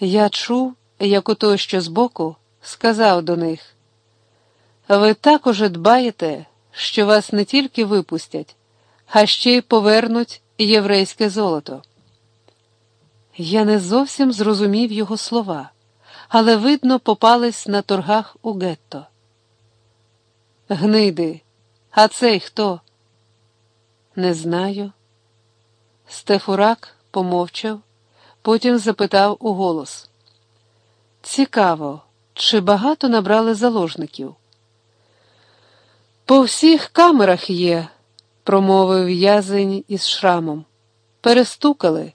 Я чув, як ото що збоку, сказав до них: ви також дбаєте, що вас не тільки випустять, а ще й повернуть єврейське золото. Я не зовсім зрозумів його слова, але, видно, попались на торгах у гетто. Гниди, а цей хто? Не знаю. Стефурак помовчав, потім запитав у голос. Цікаво, чи багато набрали заложників? По всіх камерах є, промовив в'язень із шрамом. Перестукали.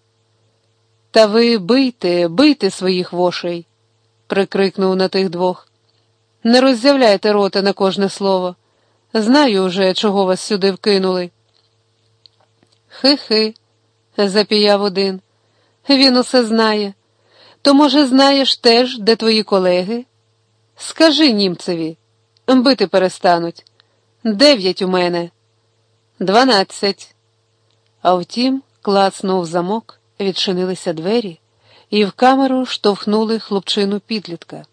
Та ви бийте, бийте своїх вошей, прикрикнув на тих двох. Не роззявляйте рота на кожне слово. Знаю уже, чого вас сюди вкинули. Хи-хи, запіяв один. Він усе знає. То, може, знаєш теж, де твої колеги? Скажи німцеві, бити перестануть. Дев'ять у мене. Дванадцять. А втім, клацнув замок, відчинилися двері, і в камеру штовхнули хлопчину підлітка.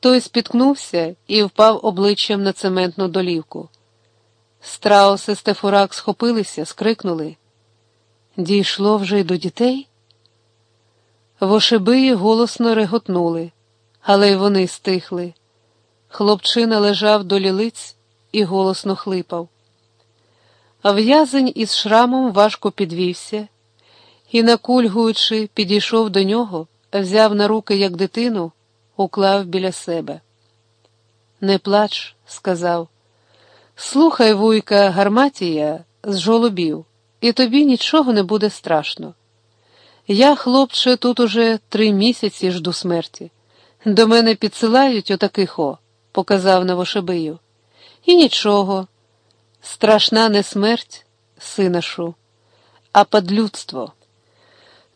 Той спіткнувся і впав обличчям на цементну долівку. Страус і Стефурак схопилися, скрикнули. Дійшло вже й до дітей? Вошибиї голосно реготнули, але й вони стихли. Хлопчина лежав до лілиць і голосно хлипав. В'язень із шрамом важко підвівся і, накульгуючи, підійшов до нього, взяв на руки, як дитину, уклав біля себе. Не плач, сказав. Слухай, вуйка, гарматія з жолобів, і тобі нічого не буде страшно. Я, хлопче, тут уже три місяці жду смерті. До мене підсилають отаких о, показав Новошибию. І нічого. Страшна не смерть, синашу, а падлюдство.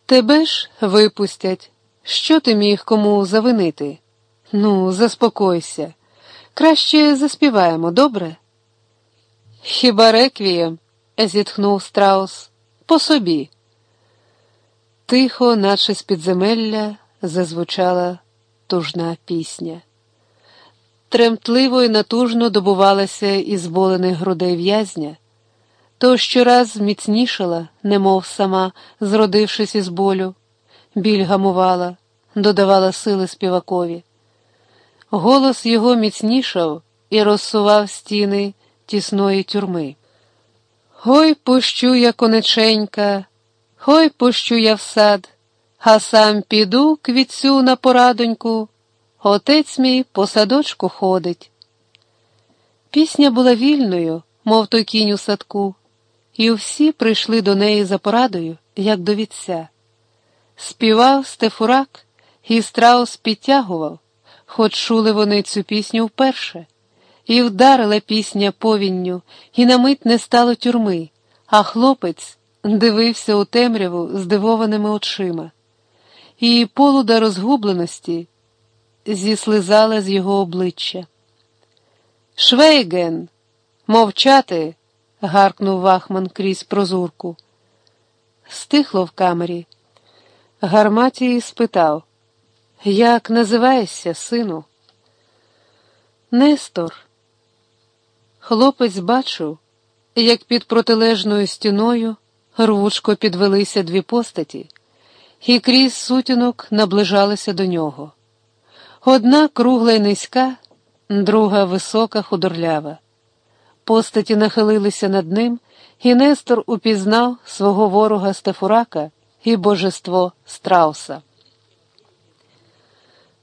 Тебе ж випустять. Що ти міг кому завинити? Ну, заспокойся. Краще заспіваємо, добре? Хіба реквієм? зітхнув страус, по собі. Тихо, наче з підземелля, зазвучала тужна пісня. Тремтливо і натужно добувалася із болених грудей в'язня, то щораз міцнішала, немов сама, зродившись із болю, біль гамувала, додавала сили співакові. Голос його міцнішав і розсував стіни тісної тюрми. Ой, пущу я конеченька, ой, пущу я в сад, а сам піду квітцю на порадоньку. Отець мій по садочку ходить. Пісня була вільною, мов той кінь у садку, і всі прийшли до неї за порадою, як до вітця. Співав Стефурак, і страус підтягував, хоч чули вони цю пісню вперше, і вдарила пісня повінню, і на мить не стало тюрми, а хлопець дивився у темряву здивованими очима, і полуда розгубленості зіслизала з його обличчя. Швейген, мовчати. гаркнув Вахман крізь прозурку. Стихло в камері. Гарматій спитав, як називаєшся, сину? Нестор. Хлопець бачив, як під протилежною стіною рвучко підвелися дві постаті, і крізь сутінок наближалися до нього. Одна кругла й низька, друга висока, худорлява. Постаті нахилилися над ним, і Нестор упізнав свого ворога Стефурака і божество страуса.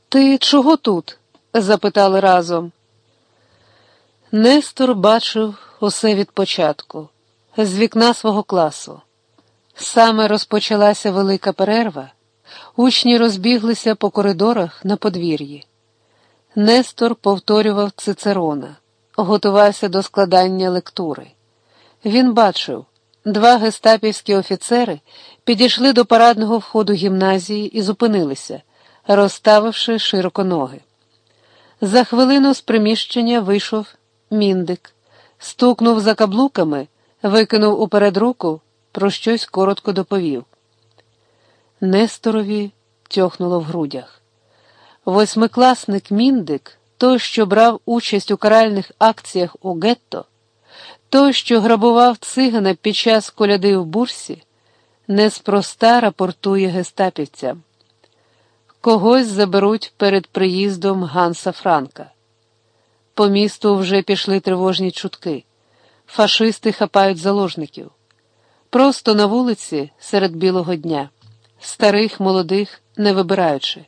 Ти чого тут? запитали разом. Нестор бачив усе від початку, з вікна свого класу. Саме розпочалася велика перерва. Учні розбіглися по коридорах на подвір'ї. Нестор повторював Цицерона, готувався до складання лектури. Він бачив, два гестапівські офіцери підійшли до парадного входу гімназії і зупинилися, розставивши широко ноги. За хвилину з приміщення вийшов міндик, стукнув за каблуками, викинув уперед руку, про щось коротко доповів. Несторові тьохнуло в грудях. Восьмикласник Міндик, той, що брав участь у каральних акціях у гетто, той, що грабував цигана під час коляди в бурсі, неспроста рапортує гестапівцям. Когось заберуть перед приїздом Ганса Франка. По місту вже пішли тривожні чутки. Фашисти хапають заложників. Просто на вулиці серед білого дня, старих, молодих, не вибираючи.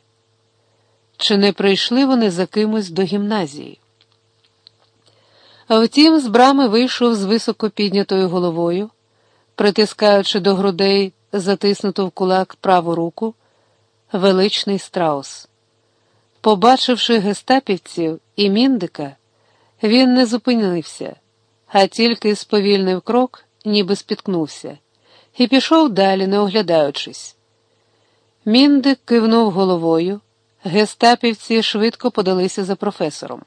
Чи не прийшли вони за кимось до гімназії? Втім, з брами вийшов з високо піднятою головою, притискаючи до грудей затиснуту в кулак праву руку, величний страус. Побачивши гестапівців і міндика, він не зупинився, а тільки сповільнив крок, ніби спіткнувся, і пішов далі, не оглядаючись. Міндик кивнув головою, гестапівці швидко подалися за професором.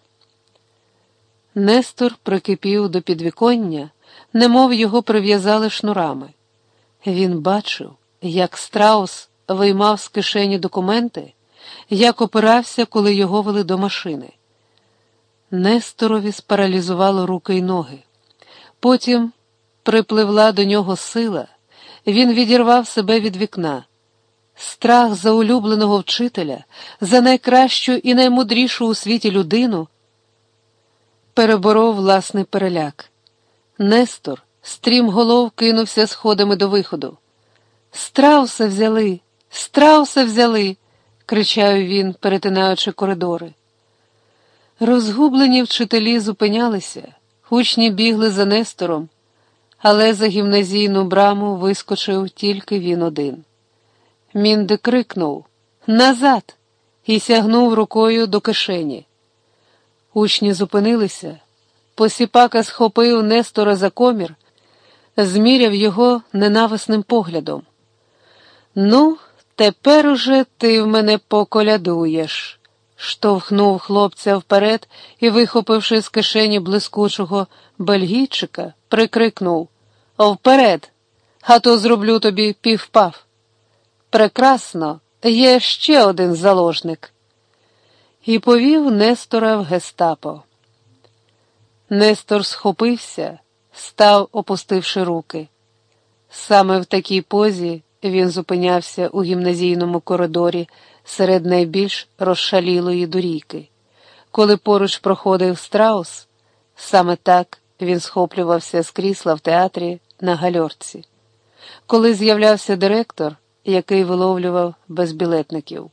Нестор прикипів до підвіконня, немов його прив'язали шнурами. Він бачив, як страус виймав з кишені документи, як опирався, коли його вели до машини. Несторові спаралізувало руки й ноги. Потім припливла до нього сила, він відірвав себе від вікна. Страх за улюбленого вчителя, за найкращу і наймудрішу у світі людину переборов власний переляк. Нестор стрімголов кинувся сходами до виходу. Страуса взяли, страуса взяли, кричав він, перетинаючи коридори. Розгублені вчителі зупинялися, учні бігли за Нестором, але за гімназійну браму вискочив тільки він один. Мінде крикнув Назад! і сягнув рукою до кишені. Учні зупинилися. Посіпака схопив Нестора за комір, зміряв його ненависним поглядом. Ну, тепер уже ти в мене поколядуєш, штовхнув хлопця вперед і, вихопивши з кишені блискучого бельгійчика, прикрикнув Вперед, а то зроблю тобі півпав. Прекрасно, є ще один заложник і повів Нестора в гестапо. Нестор схопився, став, опустивши руки. Саме в такій позі він зупинявся у гімназійному коридорі серед найбільш розшалілої дурійки. Коли поруч проходив страус, саме так він схоплювався з крісла в театрі на гальорці. Коли з'являвся директор, який виловлював безбілетників.